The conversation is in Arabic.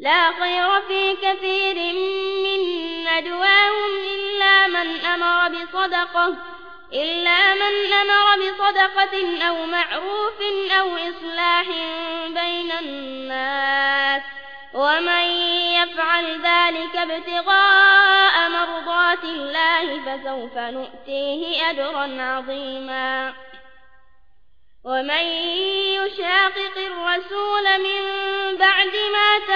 لا خير في كثير من ندواهم إلا من أمر بصدقة إلا من أمر بصدقة أو معروف أو إصلاح بين الناس. ومن يفعل ذلك ابتغاء مرضات الله فسوف نؤتيه أجرا عظيما. ومن يشاقق الرسول من بعد ما